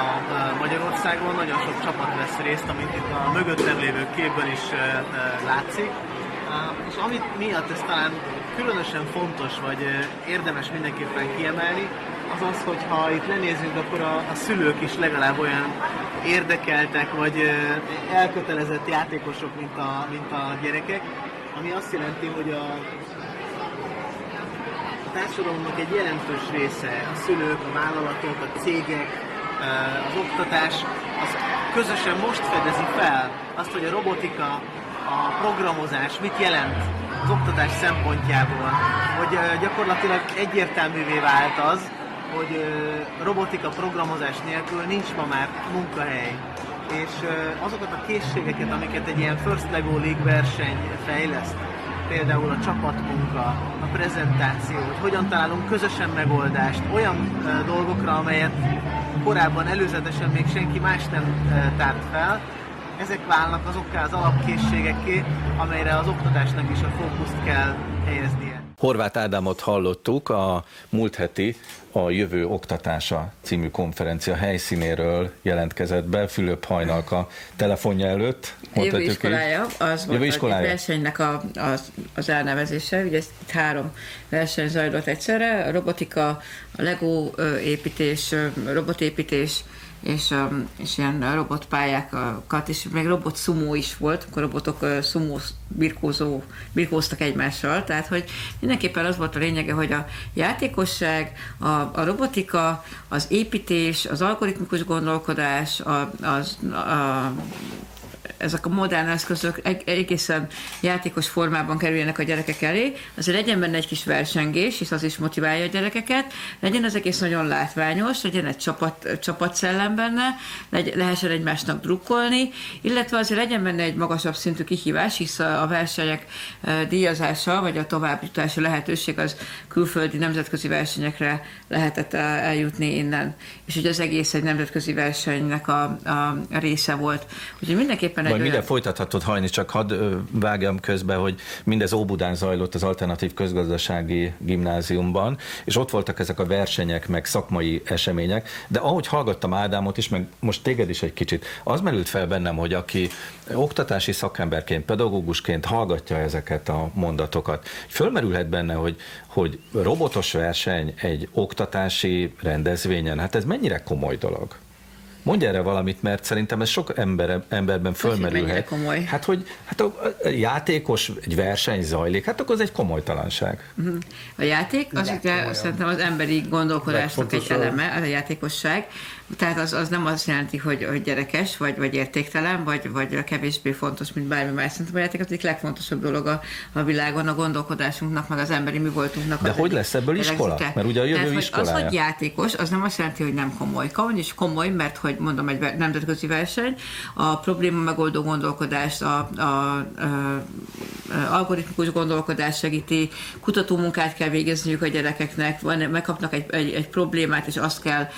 a Magyarországon. Nagyon sok csapat vesz részt, amit itt a mögöttem lévő képből is eh, látszik. És amit miatt ez talán különösen fontos, vagy érdemes mindenképpen kiemelni, az az, hogy ha itt lenézünk, akkor a, a szülők is legalább olyan érdekeltek, vagy elkötelezett játékosok, mint a, mint a gyerekek, ami azt jelenti, hogy a, a társadalomnak egy jelentős része, a szülők, a vállalatok, a cégek, az oktatás, az közösen most fedezi fel azt, hogy a robotika, a programozás mit jelent az oktatás szempontjából, hogy gyakorlatilag egyértelművé vált az, hogy robotika programozás nélkül nincs ma már munkahely. És azokat a készségeket, amiket egy ilyen First Lego League verseny fejleszt, például a csapatmunka, a prezentáció, hogy hogyan találunk közösen megoldást olyan dolgokra, amelyet korábban előzetesen még senki más nem tárt fel, ezek válnak azokká az alapkészségekké, amelyre az oktatásnak is a fókuszt kell helyeznie. Horváth Ádámot hallottuk a múlt heti a Jövő Oktatása című konferencia helyszínéről jelentkezett be Fülöp Hajnalka telefonja előtt. Jövő iskolája, az Jövő volt iskolája. a versenynek a, az, az elnevezése. Ugye itt három verseny zajlott egyszerre, a robotika, a Lego építés, robotépítés, és, um, és ilyen robotpályákat, és még robot szumó is volt, akkor robotok uh, szumó birkózó, birkóztak egymással, tehát hogy mindenképpen az volt a lényege, hogy a játékosság, a, a robotika, az építés, az algoritmikus gondolkodás, a, az, a, ezek a modern eszközök eg- egészen játékos formában kerüljenek a gyerekek elé, azért legyen benne egy kis versengés, hisz az is motiválja a gyerekeket, legyen az egész nagyon látványos, legyen egy csapat, csapatszellem benne, legy- lehessen egymásnak drukkolni, illetve azért legyen benne egy magasabb szintű kihívás, hisz a a versenyek díjazása, vagy a továbbjutási lehetőség az külföldi nemzetközi versenyekre lehetett eh, eljutni innen. És ugye az egész egy nemzetközi versenynek a, a része volt. Úgyhogy mindenképpen egy Majd olyan... folytathatod hajni, csak hadd vágjam közbe, hogy mindez Óbudán zajlott az Alternatív Közgazdasági Gimnáziumban, és ott voltak ezek a versenyek, meg szakmai események, de ahogy hallgattam Ádámot is, meg most téged is egy kicsit, az merült fel bennem, hogy aki oktatási szakemberként, pedagógusként hallgatja ezeket a mondatokat, fölmerülhet benne, hogy, hogy robotos verseny egy oktatási rendezvényen, hát ez mennyire komoly dolog? Mondj erre valamit, mert szerintem ez sok ember, emberben fölmerülhet. komoly? Hát, hogy hát a játékos egy verseny zajlik, hát akkor az egy komolytalanság. A játék, az ugye szerintem az emberi gondolkodásnak egy eleme, az a játékosság. Tehát az, az nem azt jelenti, hogy, hogy gyerekes, vagy, vagy értéktelen, vagy, vagy kevésbé fontos, mint bármi más. Szerintem a játék az egyik legfontosabb dolog a, a világon, a gondolkodásunknak, meg az emberi mi voltunknak. De hogy lesz ebből iskola? Mert ugye a jövő Tehát, hogy Az, iskolája. hogy játékos, az nem azt jelenti, hogy nem komoly. Komoly is komoly, mert hogy mondom, egy nemzetközi verseny, a probléma megoldó gondolkodást, a, a, a, a algoritmikus gondolkodás segíti, kutatómunkát kell végezniük a gyerekeknek, van, megkapnak egy, egy, egy problémát, és azt kell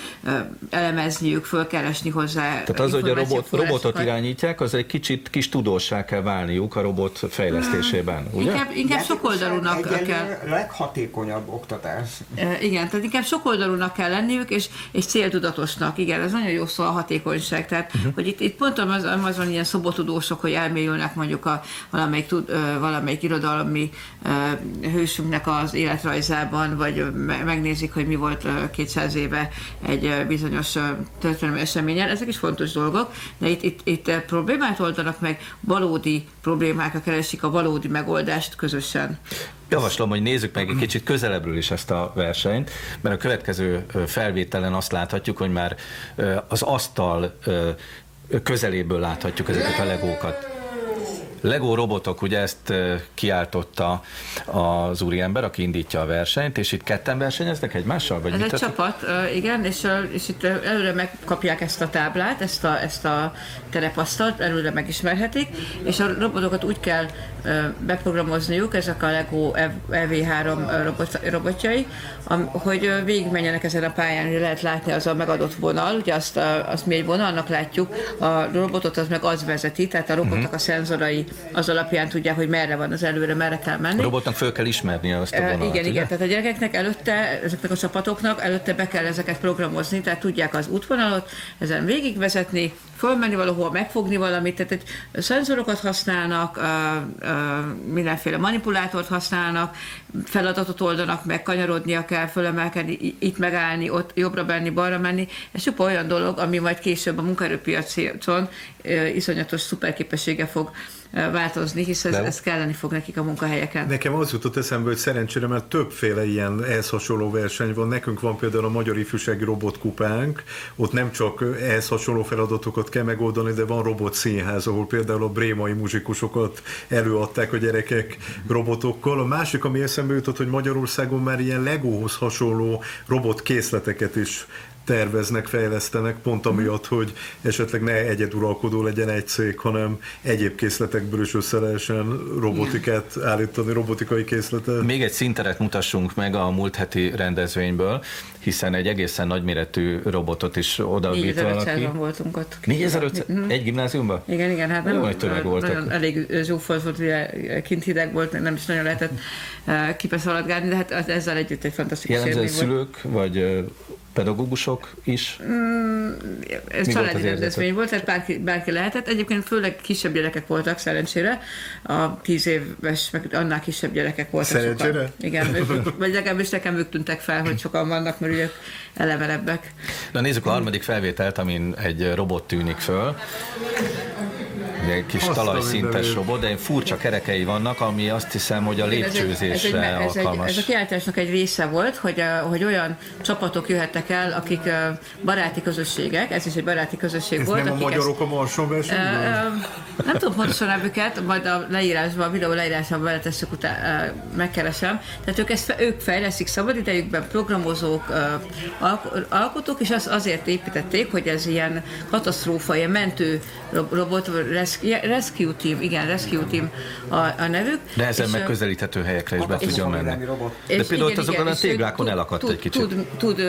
elemezniük, fölkeresni hozzá. Tehát az, hogy a robot, robotot irányítják, az egy kicsit kis tudósá kell válniuk a robot fejlesztésében, ugye? Inkább, inkább sokoldalúnak kell leghatékonyabb oktatás. E, Igen, tehát inkább sokoldalúnak kell lenniük, és, és céltudatosnak. Igen, ez nagyon jó szó a hatékonyság. Tehát, uh-huh. hogy itt, itt pont az, az van ilyen szobotudósok, hogy elmélyülnek mondjuk a valamelyik, tud, valamelyik irodalmi hősünknek az életrajzában, vagy megnézik, hogy mi volt ö, 200 éve egy bizonyos történelmi eseményen. Ezek is fontos dolgok, de itt, itt, itt problémát oldanak meg, valódi problémákra keresik a valódi megoldást közösen. Javaslom, hogy nézzük meg egy kicsit közelebbről is ezt a versenyt, mert a következő felvételen azt láthatjuk, hogy már az asztal közeléből láthatjuk ezeket a legókat. Lego robotok, ugye ezt kiáltotta az úriember, aki indítja a versenyt, és itt ketten versenyeznek egymással? Vagy Ez mit egy csapat, igen, és, és itt előre megkapják ezt a táblát, ezt a, ezt a terepasztalt, előre megismerhetik, és a robotokat úgy kell beprogramozniuk, ezek a Lego EV3 robot, robotjai, hogy végigmenjenek ezen a pályán, hogy lehet látni az a megadott vonal, ugye azt, azt mi egy vonalnak látjuk, a robotot az meg az vezeti, tehát a robotnak a szenzorai az alapján tudják, hogy merre van az előre, merre kell menni. A robotnak föl kell ismernie azt a vonalat, Igen, ugye? igen, tehát a gyerekeknek előtte, ezeknek a csapatoknak előtte be kell ezeket programozni, tehát tudják az útvonalat, ezen végigvezetni, fölmenni valahol, megfogni valamit, tehát egy szenzorokat használnak, ö, ö, mindenféle manipulátort használnak, feladatot oldanak meg, kanyarodnia kell, fölemelkedni, itt megállni, ott jobbra menni, balra menni. Ez csupa olyan dolog, ami majd később a munkaerőpiacon iszonyatos szuperképessége fog változni, hisz ez, ez kelleni fog nekik a munkahelyeken. Nekem az jutott eszembe, hogy szerencsére már többféle ilyen ehhez hasonló verseny van. Nekünk van például a Magyar Ifjúsági Robotkupánk, ott nem csak ehhez hasonló feladatokat kell megoldani, de van robot színház, ahol például a brémai muzsikusokat előadták a gyerekek robotokkal. A másik, ami eszembe jutott, hogy Magyarországon már ilyen Legóhoz hasonló robotkészleteket is terveznek, fejlesztenek, pont amiatt, hogy esetleg ne egyeduralkodó legyen egy cég, hanem egyéb készletekből is össze lehessen robotikát állítani, robotikai készletet. Még egy szinteret mutassunk meg a múlt heti rendezvényből, hiszen egy egészen nagyméretű robotot is oda vitt valaki. voltunk ott. 4500? Mm. Egy gimnáziumban? Igen, igen, hát Jó nagy tömeg voltak. Nagyon elég zsúfolt volt, ugye kint hideg volt, nem is nagyon lehetett uh, kipeszaladgálni, de hát ezzel együtt egy fantasztikus Jellemzően szülők, vagy pedagógusok is? Mm, ez Mi családi rendezvény volt, tehát bárki, bárki lehetett. Egyébként főleg kisebb gyerekek voltak, szerencsére. A tíz éves, meg annál kisebb gyerekek voltak. Szerencsére? Sokan. Igen, vagy legalábbis nekem ők tűntek fel, hogy sokan vannak, mert ugye elevenebbek. Na nézzük a harmadik felvételt, amin egy robot tűnik föl egy kis Azt talajszintes robot, de furcsa kerekei vannak, ami azt hiszem, hogy a lépcsőzésre ez egy, ez egy, alkalmas. Ez, egy, ez a kiállításnak egy része volt, hogy, hogy olyan csapatok jöhettek el, akik baráti közösségek, ez is egy baráti közösség ez volt. nem a magyarok ezt, a Marson Nem tudom pontosan nevüket, majd a leírásban, a videó leírásban beletesszük, utána megkeresem. Tehát ők, ezt, ők fejleszik szabad idejükben, programozók, alkotók, és az azért építették, hogy ez ilyen katasztrófa, ilyen mentő robot, Rescue Team, igen, Rescue Team a, a nevük. De ezen és, megközelíthető helyekre is be tudjon menni. De például ott azokon a téglákon elakadt egy kicsit. Tud, tud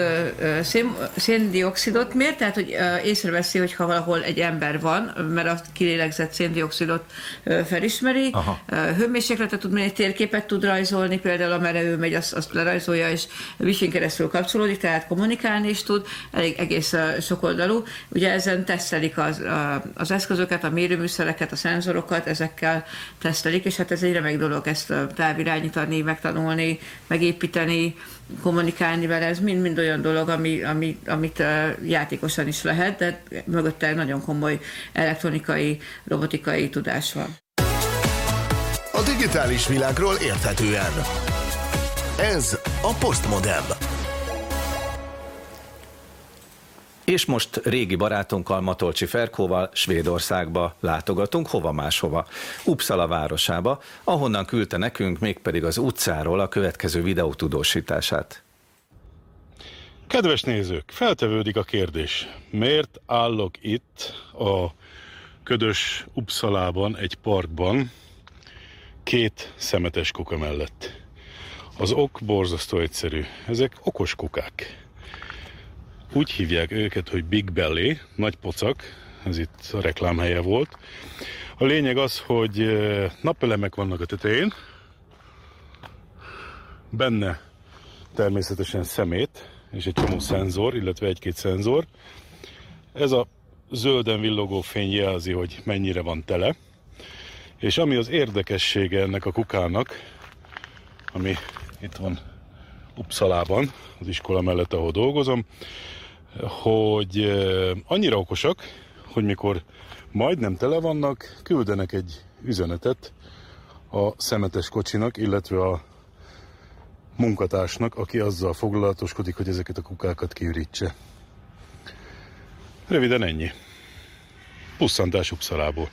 szén, széndiokszidot mér, tehát hogy észreveszi, hogy ha valahol egy ember van, mert a kilélegzett széndiokszidot felismeri, Aha. hőmérsékletet tud mérni, térképet tud rajzolni, például amerre ő megy, azt, azt lerajzolja, és wifi keresztül kapcsolódik, tehát kommunikálni is tud, elég egész sokoldalú. Ugye ezen tesztelik az, az eszközöket, a mérőműszereket, a szenzorokat, ezekkel tesztelik, és hát ez egy remek dolog ezt távirányítani, megtanulni, megépíteni, kommunikálni vele, ez mind-mind olyan dolog, ami, ami, amit játékosan is lehet, de mögötte nagyon komoly elektronikai, robotikai tudás van. A digitális világról érthetően. Ez a Postmodem. És most régi barátunkkal, Matolcsi Ferkóval Svédországba látogatunk, hova máshova. Uppsala városába, ahonnan küldte nekünk mégpedig az utcáról a következő videó tudósítását. Kedves nézők, feltevődik a kérdés, miért állok itt a ködös Uppsalában egy parkban két szemetes kuka mellett? Az ok borzasztó egyszerű. Ezek okos kukák úgy hívják őket, hogy Big Belly, nagy pocak, ez itt a reklámhelye volt. A lényeg az, hogy napelemek vannak a tetején, benne természetesen szemét, és egy csomó szenzor, illetve egy-két szenzor. Ez a zölden villogó fény jelzi, hogy mennyire van tele. És ami az érdekessége ennek a kukának, ami itt van Uppsalában, az iskola mellett, ahol dolgozom, hogy annyira okosak, hogy mikor majdnem tele vannak, küldenek egy üzenetet a szemetes kocsinak, illetve a munkatársnak, aki azzal foglalatoskodik, hogy ezeket a kukákat kiürítse. Röviden ennyi. Pusszantás Uppsalából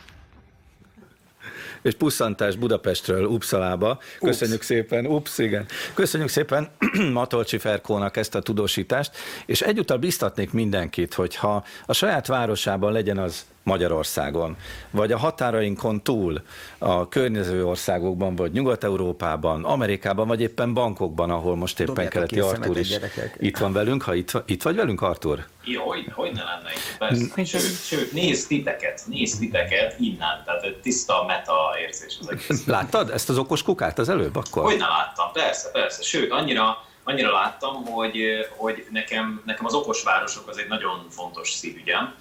és pusszantás Budapestről Uppsalába. Köszönjük Ups. szépen, ups, igen. Köszönjük szépen Matolcsi Ferkónak ezt a tudósítást, és egyúttal biztatnék mindenkit, hogyha a saját városában legyen az Magyarországon, vagy a határainkon túl, a környező országokban, vagy Nyugat-Európában, Amerikában, vagy éppen bankokban, ahol most éppen Dobjátok keleti Artur is gyerekek. itt van velünk. Ha itt, itt vagy velünk, Artur? Jó, hogy, hogy ne lenne itt, persze. Sőt, sőt, nézd titeket, nézd titeket innen, tehát tiszta meta érzés az egész. Láttad ezt az okos kukát az előbb akkor? Hogy ne láttam, persze, persze. Sőt, annyira, annyira láttam, hogy, hogy nekem, nekem az okos városok az egy nagyon fontos szívügyem,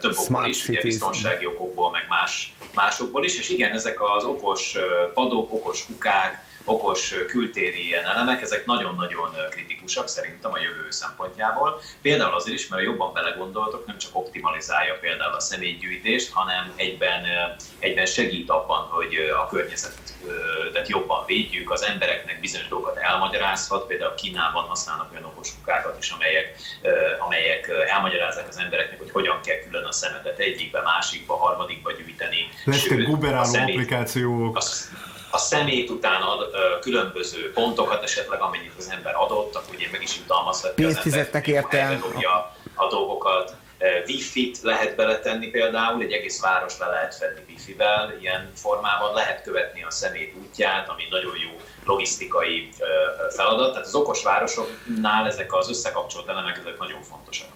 több okból is, ugye biztonsági okokból, meg más, másokból is, és igen, ezek az okos padok, okos kukák, okos kültéri ilyen elemek, ezek nagyon-nagyon kritikusak szerintem a jövő szempontjából. Például azért is, mert jobban belegondoltok, nem csak optimalizálja például a személygyűjtést, hanem egyben, egyben segít abban, hogy a környezetet jobban védjük, az embereknek bizonyos dolgokat elmagyarázhat, például Kínában használnak olyan okos kukákat is, amelyek, amelyek elmagyarázzák az embereknek, hogy hogyan kell külön a szemetet egyikbe, másikba, harmadikba gyűjteni. Lettek guberáló applikációk. Az, a szemét után ad ö, különböző pontokat esetleg, amennyit az ember adott, akkor ugye meg is jutalmazhatja Pénzt fizetnek érte. a dolgokat. Wi-Fi-t lehet beletenni például, egy egész város le lehet fedni Wi-Fi-vel, ilyen formában lehet követni a szemét útját, ami nagyon jó logisztikai feladat. Tehát az okos városoknál ezek az összekapcsolt elemek ezek nagyon fontosak.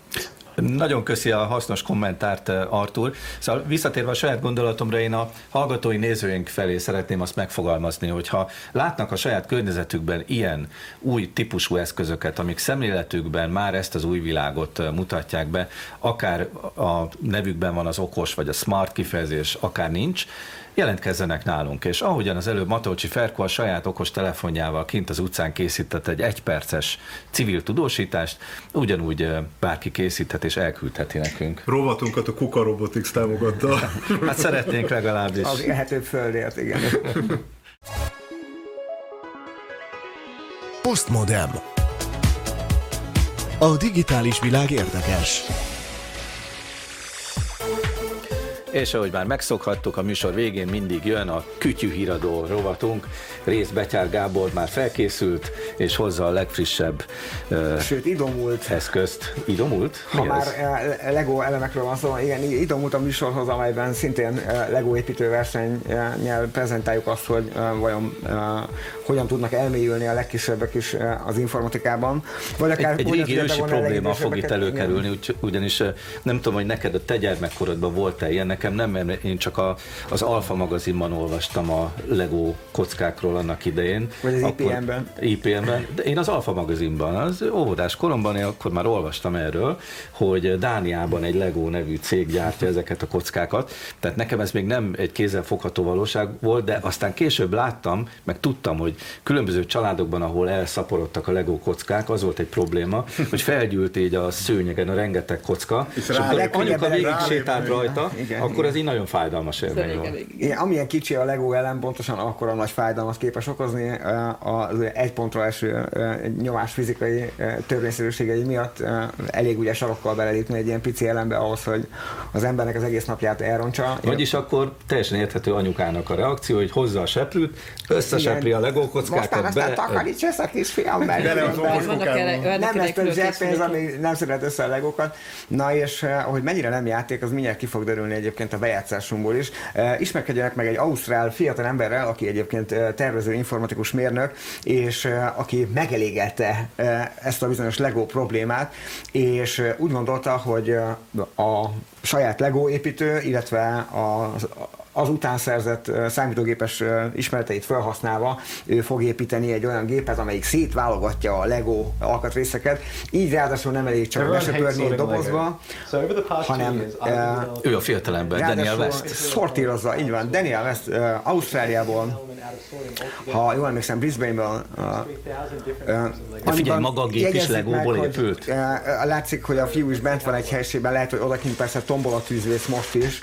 Nagyon köszi a hasznos kommentárt, Artur. Szóval visszatérve a saját gondolatomra, én a hallgatói nézőink felé szeretném azt megfogalmazni, hogy ha látnak a saját környezetükben ilyen új típusú eszközöket, amik szemléletükben már ezt az új világot mutatják be, akár a nevükben van az okos vagy a smart kifejezés, akár nincs, jelentkezzenek nálunk. És ahogyan az előbb Matolcsi Ferko a saját okos telefonjával kint az utcán készített egy egyperces civil tudósítást, ugyanúgy bárki készíthet és elküldheti nekünk. Rovatunkat a Kuka Robotics támogatta. hát szeretnénk legalábbis. Az élhetőbb földért, igen. Postmodem. A digitális világ érdekes. És ahogy már megszokhattuk, a műsor végén mindig jön a kütyű híradó rovatunk. Rész Betyár Gábor már felkészült, és hozza a legfrissebb Sőt, idomult. eszközt. Idomult? Ha már ez? Lego elemekről van szó, igen, idomult a műsorhoz, amelyben szintén Lego építőversennyel prezentáljuk azt, hogy vajon hogyan tudnak elmélyülni a legkisebbek is az informatikában. Vagy akár egy, egy régi ősi probléma fog itt előkerülni, ugyanis nem tudom, hogy neked a te gyermekkorodban volt-e ilyen, nekem nem, mert én csak a, az Alfa magazinban olvastam a Lego kockákról annak idején. Vagy az IPM-ben. IPM-ben. De én az Alfa magazinban, az óvodás koromban, én akkor már olvastam erről, hogy Dániában egy Lego nevű cég gyártja ezeket a kockákat. Tehát nekem ez még nem egy kézzel fogható valóság volt, de aztán később láttam, meg tudtam, hogy különböző családokban, ahol elszaporodtak a Lego kockák, az volt egy probléma, hogy felgyűlt így a szőnyegen a rengeteg kocka, és, és akkor anyuka végig sétált rajta, igen, akkor ez így nagyon fájdalmas élmény volt. Igen, amilyen kicsi a Lego ellen, pontosan akkor a nagy fájdalmat képes okozni az egy pontra eső nyomás fizikai törvényszerűségei miatt elég ugye sarokkal belelépni egy ilyen pici elembe ahhoz, hogy az embernek az egész napját elrontsa. Vagyis akkor teljesen érthető anyukának a reakció, hogy hozza a seprűt, összesepri a Lego kockákat. Most már takaríts össze, kisfiam, mert nem lesz több zseppénz, ami nem szeret össze a legókat. Na és hogy mennyire nem játék, az mindjárt ki fog derülni egyébként a bejátszásunkból is. Ismerkedjenek meg egy ausztrál fiatal emberrel, aki egyébként tervező informatikus mérnök, és aki megelégelte ezt a bizonyos Lego problémát, és úgy gondolta, hogy a saját Lego építő, illetve az, az után szerzett számítógépes ismereteit felhasználva ő fog építeni egy olyan gépet, amelyik szétválogatja a Lego alkatrészeket. Így ráadásul nem elég csak besöpörni egy dobozba, hanem ő a fiatalember, Daniel West. Szortírozza, így van. Daniel West Ausztráliából, ha jól emlékszem, Brisbane-ből. Uh, figyelj, maga a gép is legóból épült. Uh, látszik, hogy a fiú is bent van egy helységben, lehet, hogy odakint persze tombol a tűzvész most is.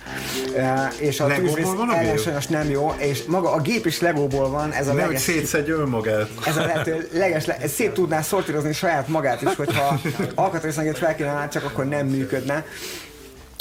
Uh, és a tűzvész ellensajnos nem jó, és maga a gép is legóból van. Ez a nem, leges, hogy szétszedj önmagát. Ez a lehető leges, ez szét tudná szortírozni saját magát is, hogyha alkatrészengét fel kéne csak akkor nem működne.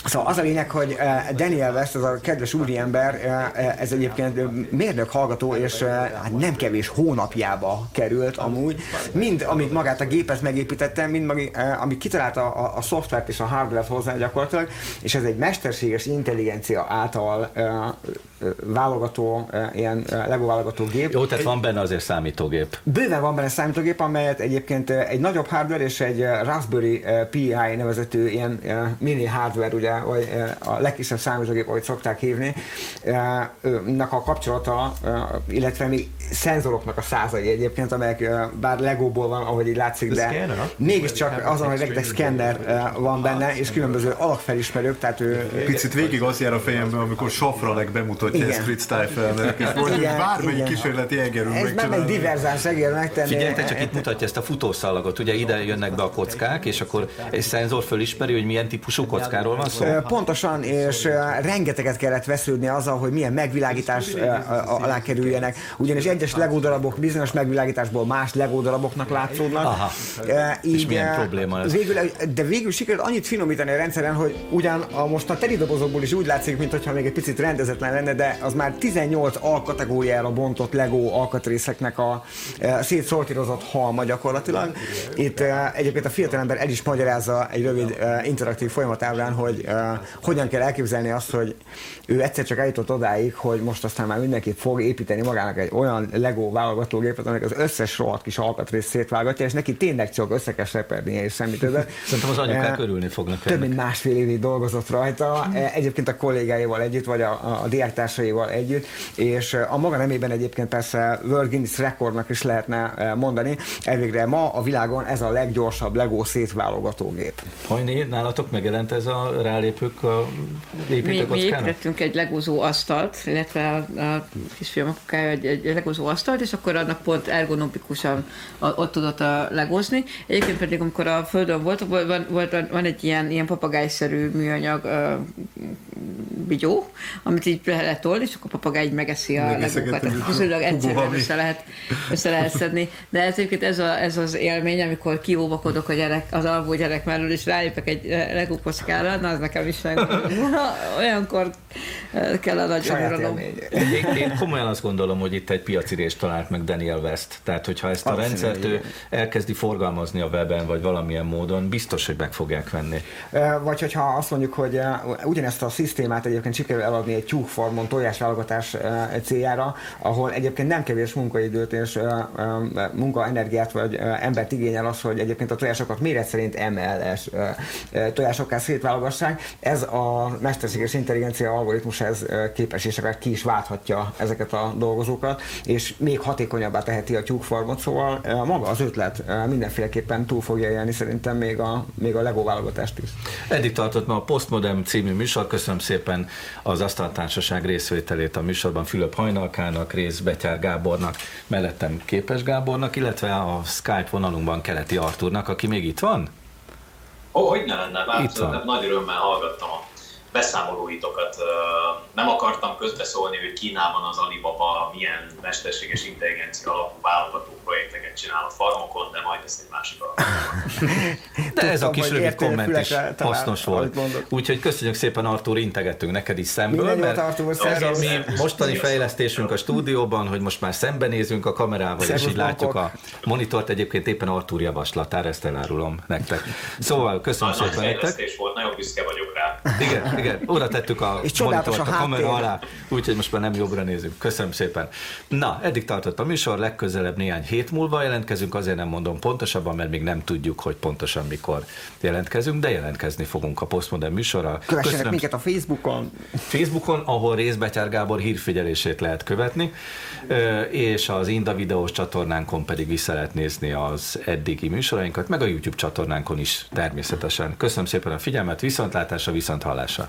Szóval az a lényeg, hogy eh, Daniel West, az a kedves úriember, eh, eh, ez egyébként mérnök hallgató, és hát nem kevés hónapjába került amúgy. Mind, amit magát a gépet megépítette, mind amit kitalálta a, a szoftvert és a hardware hozzá gyakorlatilag, és ez egy mesterséges intelligencia által válogató, ilyen Lego válogató gép. Jó, tehát van benne azért számítógép. Bőven van benne számítógép, amelyet egyébként egy nagyobb hardware és egy Raspberry Pi nevezető ilyen mini hardware, ugye, vagy a legkisebb számítógép, ahogy szokták hívni, nek a kapcsolata, illetve még szenzoroknak a százai egyébként, amelyek bár Legóból van, ahogy így látszik, de mégiscsak azon, hogy rengeteg szkenner van benne, és különböző alakfelismerők, tehát ő... Picit végig az jár a fejemben, amikor Safranek bemutatja ezt Fritz Steifelnek, és most bármelyik kísérleti egerül Ez nem egy diverzáns eger megtenni. Csak itt mutatja ezt a futószalagot, ugye ide jönnek be a kockák, és akkor egy szenzor fölismeri, hogy milyen típusú kockáról van Pontosan, és rengeteget kellett vesződni azzal, hogy milyen megvilágítás alá kerüljenek, ugyanis egyes Lego darabok bizonyos megvilágításból más Lego daraboknak látszódnak. Aha. Így, és milyen probléma ez? Végül, de végül sikerült annyit finomítani a rendszeren, hogy ugyan a most a teri dobozokból is úgy látszik, mintha még egy picit rendezetlen lenne, de az már 18 alkategóriára bontott Lego alkatrészeknek a szétszortírozott halma gyakorlatilag. Itt egyébként a fiatalember el is magyarázza egy rövid interaktív folyamatában, hogy hogyan kell elképzelni azt, hogy ő egyszer csak eljutott odáig, hogy most aztán már mindenki fog építeni magának egy olyan Lego válogatógépet, amelyik az összes rohadt kis alkatrészt szétválogatja, és neki tényleg csak össze kell sepernie, és semmi többet. Szerintem az anyukák örülni fognak. Több mint másfél évig dolgozott rajta, egyébként a kollégáival együtt, vagy a, a diáktársaival együtt, és a maga nemében egyébként persze World Guinness rekordnak is lehetne mondani. Elvégre ma a világon ez a leggyorsabb Lego szétválogatógép. Hajné, nálatok megjelent ez a rálépők a mi, mi építettünk egy legózó asztalt, illetve a, a kisfiam apukája egy, egy legózó asztalt, és akkor annak pont ergonomikusan ott tudott a legozni. Egyébként pedig, amikor a földön volt, van, van, van egy ilyen, ilyen papagájszerű műanyag uh, bigyó, amit így le lehet tolni, és akkor a papagáj így megeszi a legókat. Tehát viszonylag egyszerűen össze lehet, össze lehet szedni. De ez egyébként ez, a, ez az élmény, amikor kióvakodok a gyerek, az alvó gyerek mellől, és rálépek egy legó kockára, na az nekem is meg. Olyankor kell a nagy én, én komolyan azt gondolom, hogy itt egy piacirést talált meg Daniel West. Tehát, hogyha ezt a Abszolút, rendszert ő elkezdi forgalmazni a weben, vagy valamilyen módon, biztos, hogy meg fogják venni. Vagy hogyha azt mondjuk, hogy ugyanezt a szisztémát egyébként sikerül eladni egy tyúkformon tojásválogatás céljára, ahol egyébként nem kevés munkaidőt és munkaenergiát vagy embert igényel az, hogy egyébként a tojásokat méret szerint MLS tojásokká szétválogassák. Ez a mesterséges intelligencia algoritmus ez képes, és akár ki is válthatja ezeket a dolgozókat, és még hatékonyabbá teheti a tyúkfarmot, szóval maga az ötlet mindenféleképpen túl fogja élni szerintem még a, még a Lego válogatást is. Eddig tartott ma a Postmodern című műsor. Köszönöm szépen az Asztaltársaság részvételét a műsorban Fülöp Hajnalkának, Rész Betyár Gábornak, mellettem Képes Gábornak, illetve a Skype vonalunkban Keleti Arturnak, aki még itt van? Ó, hogy ne lenne, bár nagy örömmel hallgattam a beszámolóitokat. Nem akartam közbeszólni, hogy Kínában az Alibaba milyen mesterséges intelligencia alapú válogató projekteket csinál a farmokon, de majd ezt egy másik De ez a kis rövid komment is hasznos volt. Úgyhogy köszönjük szépen Artur, integettünk neked is szemből, mert ez a mi mostani fejlesztésünk a stúdióban, hogy most már szembenézünk a kamerával, és így látjuk a monitort. Egyébként éppen Artur javaslatára, ezt elárulom nektek. Szóval köszönöm szépen nektek. volt, nagyon büszke vagyok rá. Igen, igen, oda tettük a és monitort a, a kamera alá, úgyhogy most már nem jobbra nézünk. Köszönöm szépen. Na, eddig tartott a műsor, legközelebb néhány hét múlva jelentkezünk, azért nem mondom pontosabban, mert még nem tudjuk, hogy pontosan mikor jelentkezünk, de jelentkezni fogunk a Postmodern műsorral. Kövessenek Köszönöm. minket a Facebookon. Facebookon, ahol Részbetyár Gábor hírfigyelését lehet követni, és az Inda videós csatornánkon pedig vissza lehet nézni az eddigi műsorainkat, meg a YouTube csatornánkon is természetesen. Köszönöm szépen a figyelmet, viszontlátásra, viszonthallásra.